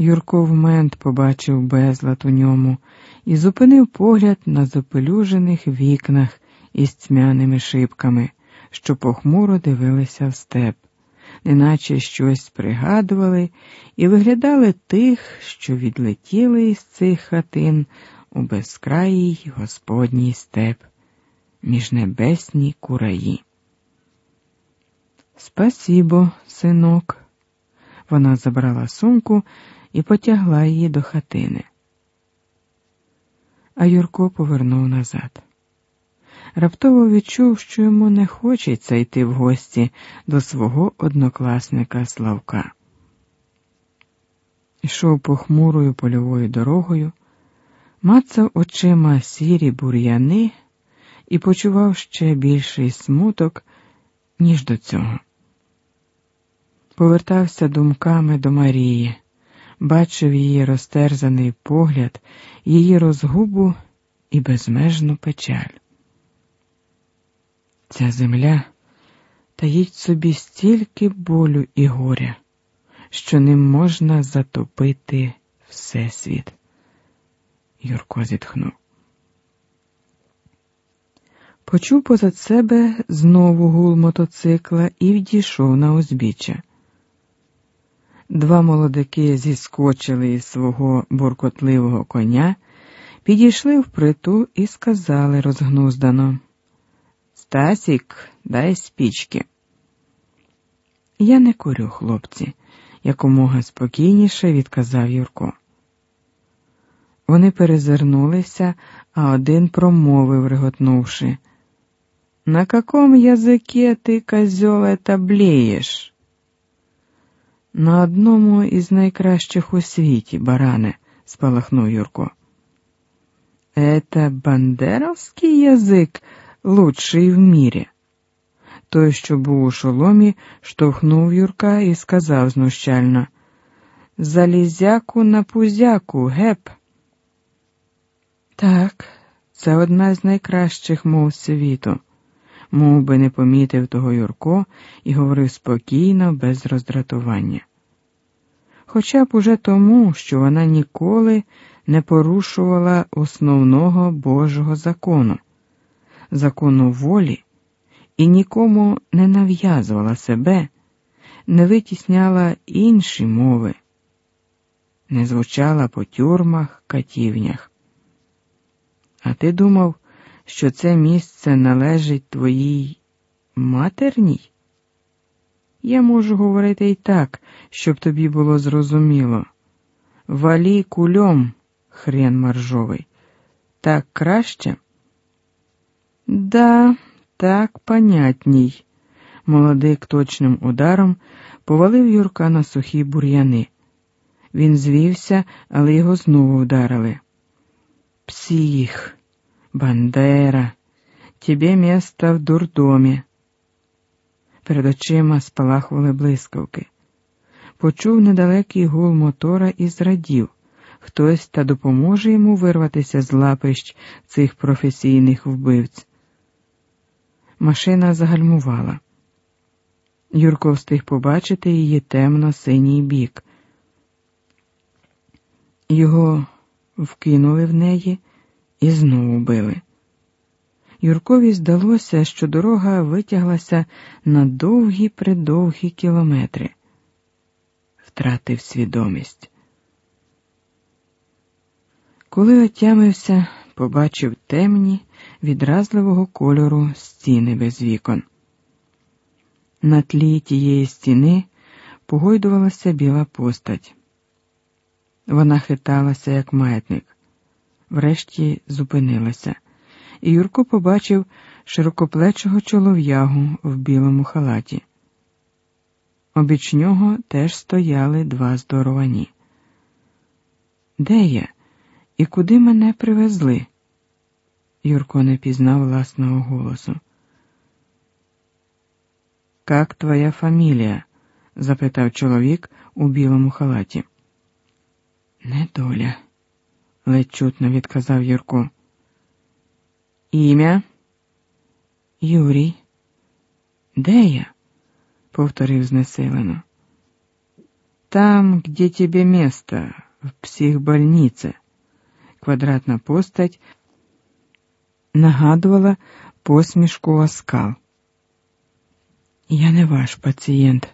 Юрко в мент побачив безлад у ньому і зупинив погляд на запелюжених вікнах із тьмяними шибками, що похмуро дивилися в степ, неначе щось пригадували і виглядали тих, що відлетіли із цих хатин у безкраїй господній степ, між небесні кураї. Спасібо, синок. Вона забрала сумку і потягла її до хатини. А Юрко повернув назад. Раптово відчув, що йому не хочеться йти в гості до свого однокласника Славка. Йшов похмурою польовою дорогою, мацав очима сірі бур'яни і почував ще більший смуток, ніж до цього. Повертався думками до Марії бачив її розтерзаний погляд, її розгубу і безмежну печаль. Ця земля таїть собі стільки болю і горя, що ним можна затопити всесвіт. Юрко зітхнув. Почув позад себе знову гул мотоцикла і відійшов на узбіччя. Два молодики зіскочили із свого буркотливого коня, підійшли впритул і сказали розгнуздано Стасік, дай спічки. Я не курю, хлопці, якомога спокійніше відказав Юрко. Вони перезирнулися, а один промовив, реготнувши. На каком язике ти, козьол, это блеєш? На одному із найкращих у світі, баране, спалахнув Юрко. Это бандеровський язик лучший в мірі. Той, що був у шоломі, штовхнув Юрка і сказав знущально Залізяку на пузяку, геп. Так, це одна з найкращих мов світу мов би не помітив того Юрко і говорив спокійно, без роздратування. Хоча б уже тому, що вона ніколи не порушувала основного Божого закону, закону волі, і нікому не нав'язувала себе, не витісняла інші мови, не звучала по тюрмах, катівнях. А ти думав, що це місце належить твоїй матерній? Я можу говорити і так, щоб тобі було зрозуміло. Валі кульом, хрен маржовий, так краще? Да, так понятній. Молодик точним ударом повалив Юрка на сухі бур'яни. Він звівся, але його знову вдарили. Псих. Бандера, тебе місто в дурдомі. Перед очима спалахували блискавки. Почув недалекий гул мотора і зрадів. Хтось та допоможе йому вирватися з лапищ цих професійних вбивць. Машина загальмувала. Юрко встиг побачити її темно-синій бік. Його вкинули в неї і знову били. Юркові здалося, що дорога витяглася на довгі придовгі кілометри, втратив свідомість. Коли отямився, побачив темні, відразливого кольору стіни без вікон. На тлі тієї стіни погойдувалася біла постать. Вона хиталася, як маятник врешті зупинилася, і Юрко побачив широкоплечого чолов'ягу в білому халаті. Обіч нього теж стояли два здоровані. Де я і куди мене привезли? Юрко не пізнав власного голосу. Как твоя фамілія? запитав чоловік у білому халаті. Недоля ледь чутно відказав Юрко. Ім'я? Юрій. Де я? повторив знесилено. там, где тебе место, в психбольнице. Квадратна постать нагадувала посмішку оскал. Я не ваш пацієнт,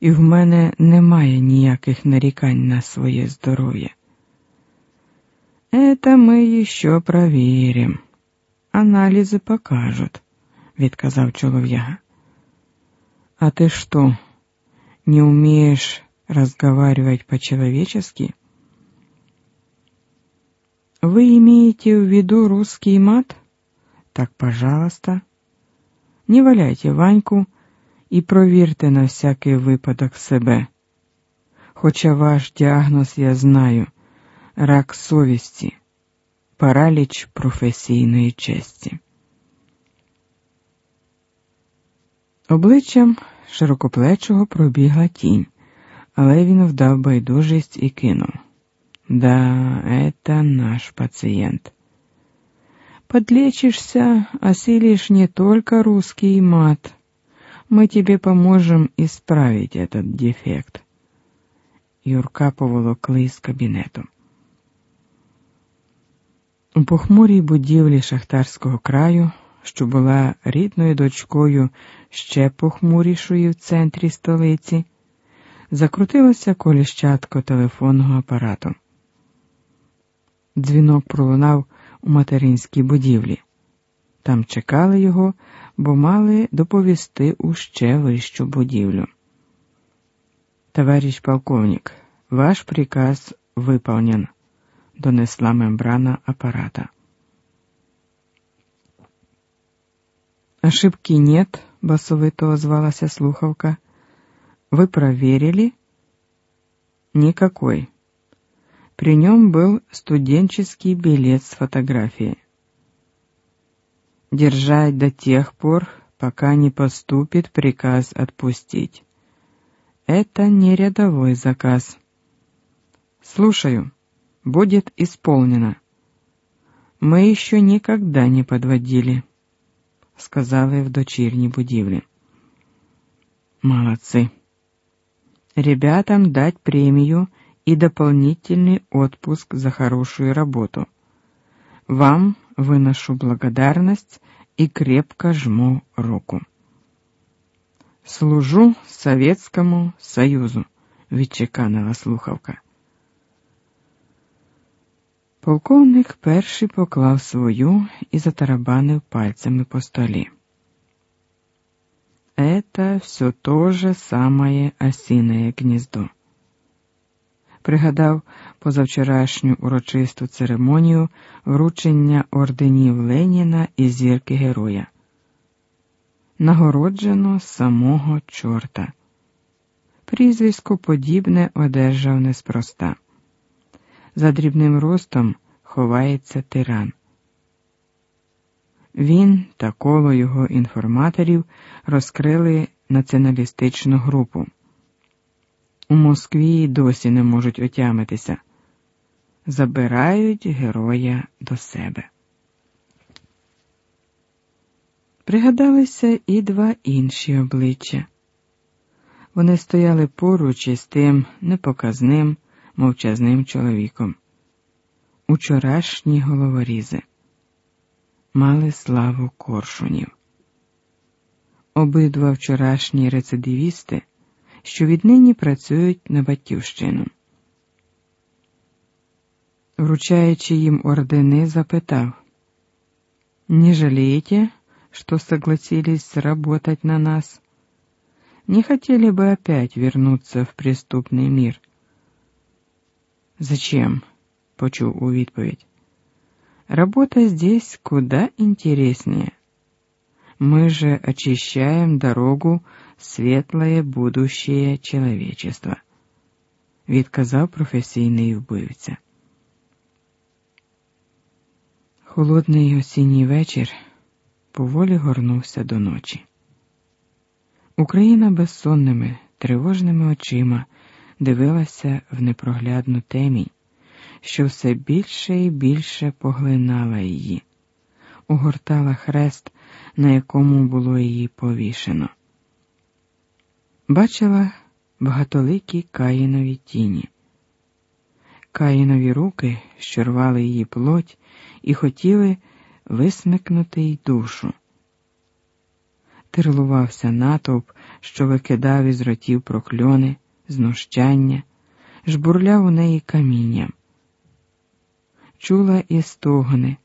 і в мене немає ніяких нарікань на своє здоров'я. Это мы еще проверим. Анализы покажут, відказав чолов'яга. А ты что, не умеешь разговаривать по-человечески? Вы имеете в виду русский мат? Так, пожалуйста. Не валяйте Ваньку і провірте на всякий випадок себе. Хоча ваш діагноз я знаю рак совісті, параліч професійної честі. Обличчям широкоплечого пробігла тінь, але він вдав байдужість і кинув. Да, это наш пациент. Подлечишься, осилишь не только русский мат. Мы тебе поможем исправить этот дефект. Юрка поволокли з кабінету. У похмурій будівлі шахтарського краю, що була рідною дочкою ще похмурішої в центрі столиці, закрутилося коліщатко телефонного апарату. Дзвінок пролунав у материнській будівлі. Там чекали його, бо мали доповісти у ще вищу будівлю. Товарищ полковник, ваш приказ выполнен, донесла мембрана аппарата. Ошибки нет, басовито озвалася слухавка. Вы проверили? Никакой. При нем был студенческий билет с фотографией. Держать до тех пор, пока не поступит приказ отпустить. Это не рядовой заказ. Слушаю Будет исполнено. Мы еще никогда не подводили, сказали в дочерней будівлі. Молодцы. Ребятам дать премию и дополнительный отпуск за хорошую работу. Вам выношу благодарность и крепко жму руку. Служу Советскому Союзу, відчеканила слухавка. Полковник перший поклав свою і затарабанив пальцями по столі. Это все то же самое осиное гніздо пригадав позавчорашню урочисту церемонію вручення орденів Леніна і зірки Героя. Нагороджено самого чорта. Прізвисько подібне одержав неспроста. За дрібним ростом ховається тиран. Він та коло його інформаторів розкрили націоналістичну групу. У Москві досі не можуть отямитися. Забирають героя до себе. Пригадалися і два інші обличчя. Вони стояли поруч із тим непоказним, мовчазним чоловіком. Учорашні головорізи мали славу коршунів. Обидва вчорашні рецидивісти що віднині працюють на батьківщину. Вручаючи їм ордени, запитав, «Не жалеете, что согласились работать на нас? Не хотели бы опять вернуться в преступный мир?» «Зачем?» — почув у відповідь. «Работа здесь куда интереснее. Мы же очищаем дорогу светлое будущее человечества, відказав професійний вбивця. Холодний осінній вечір поволі горнувся до ночі. Україна безсонними, тривожними очима дивилася в непроглядну темінь, що все більше і більше поглинала її, угортала хрест, на якому було її повішено. Бачила багатоликі Каїнові тіні. Каїнові руки, що рвали її плоть і хотіли висмикнути й душу. Тирлувався натовп, що викидав із ротів прокльони, знущання, жбурляв у неї камінням. Чула і стогони,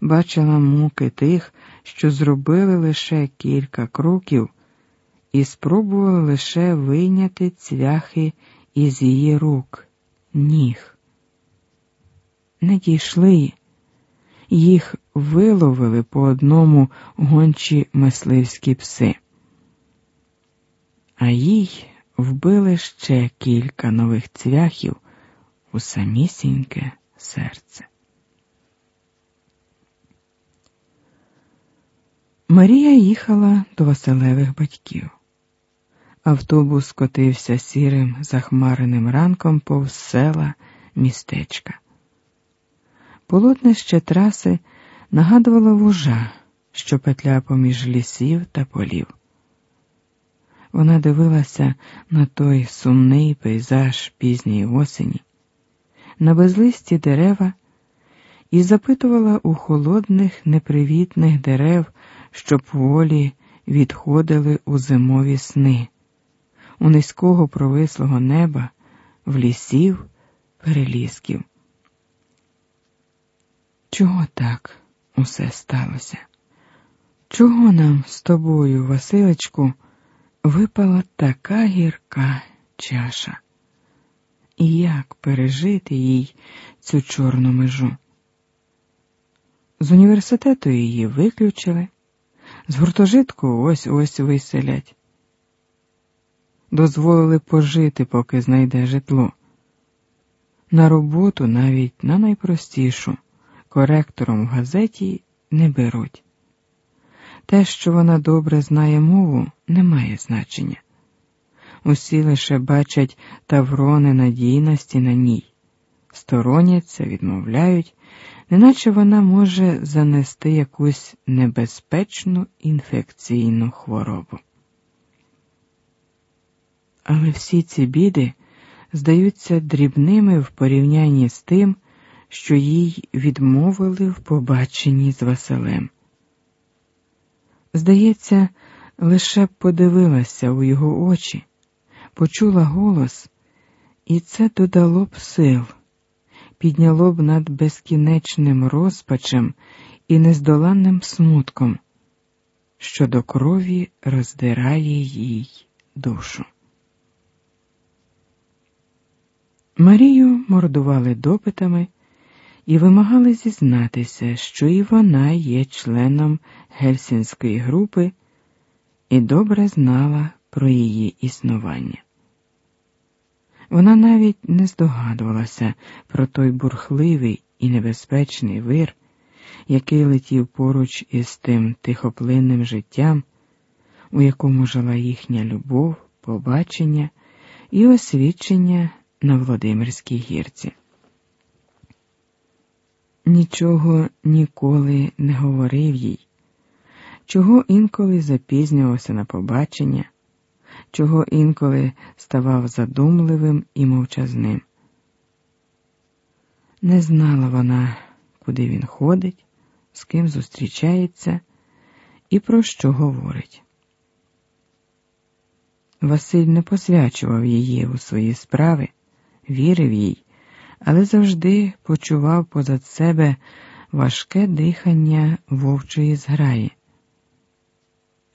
бачила муки тих, що зробили лише кілька кроків і спробували лише вийняти цвяхи із її рук, ніг. Не дійшли, їх виловили по одному гончі мисливські пси, а їй вбили ще кілька нових цвяхів у самісіньке серце. Марія їхала до Василевих батьків. Автобус котився сірим захмареним ранком повз села містечка. Полотнище траси нагадувало вужа, що петля поміж лісів та полів. Вона дивилася на той сумний пейзаж пізньої осені, на безлисті дерева і запитувала у холодних, непривітних дерев, що поволі відходили у зимові сни, у низького провислого неба, в лісів, перелісків. Чого так усе сталося? Чого нам з тобою, Василечку, випала така гірка чаша? І як пережити їй цю чорну межу? З університету її виключили, з гуртожитку ось ось виселять. Дозволили пожити, поки знайде житло. На роботу навіть на найпростішу коректором в газеті не беруть. Те, що вона добре знає мову, не має значення. Усі лише бачать таврони надійності на ній, стороняться, відмовляють, неначе вона може занести якусь небезпечну інфекційну хворобу. Але всі ці біди здаються дрібними в порівнянні з тим, що їй відмовили в побаченні з Василем. Здається, лише подивилася у його очі, почула голос, і це додало б сил, підняло б над безкінечним розпачем і нездоланним смутком, що до крові роздирає їй душу. Марію мордували допитами і вимагали зізнатися, що і вона є членом гельсінської групи і добре знала про її існування. Вона навіть не здогадувалася про той бурхливий і небезпечний вир, який летів поруч із тим тихоплинним життям, у якому жила їхня любов, побачення і освічення на Володимирській гірці нічого ніколи не говорив їй, чого інколи запізнювався на побачення, чого інколи ставав задумливим і мовчазним. Не знала вона, куди він ходить, з ким зустрічається і про що говорить. Василь не посвячував її у свої справи, вірив їй але завжди почував позад себе важке дихання вовчої зграї.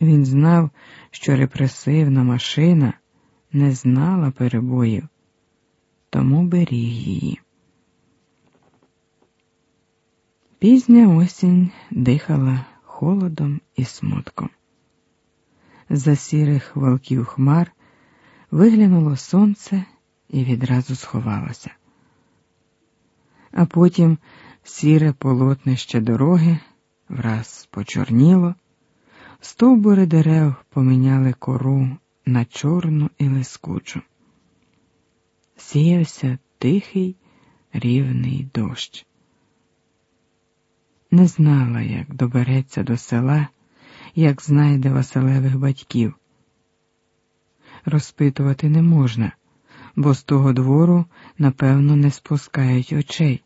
Він знав, що репресивна машина не знала перебоїв, тому беріг її. Пізня осінь дихала холодом і смутком. За сірих волків хмар виглянуло сонце і відразу сховалося а потім сіре полотнище дороги враз почорніло, стовбури дерев поміняли кору на чорну і лискучу. Сіявся тихий рівний дощ. Не знала, як добереться до села, як знайде Василевих батьків. розпитувати не можна, бо з того двору, напевно, не спускають очей.